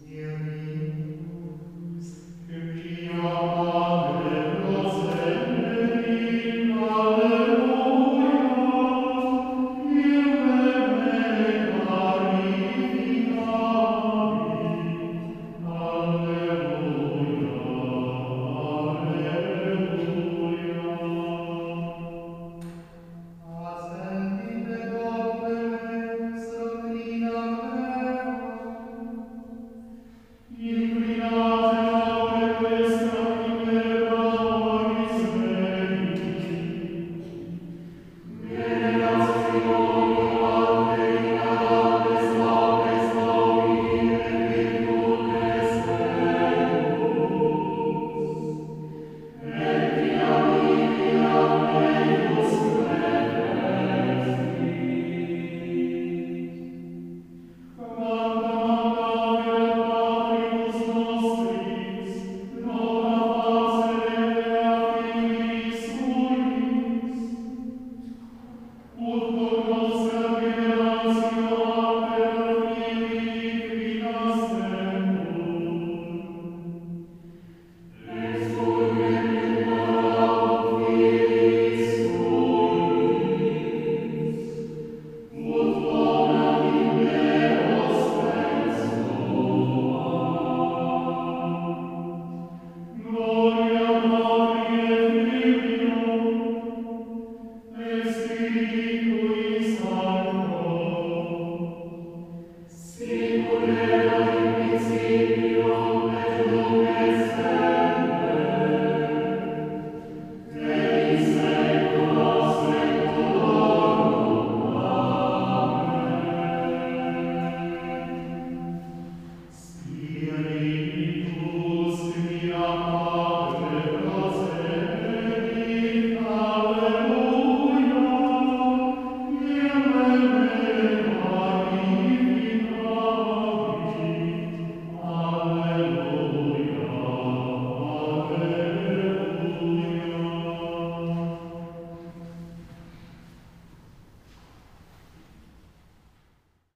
Yeah.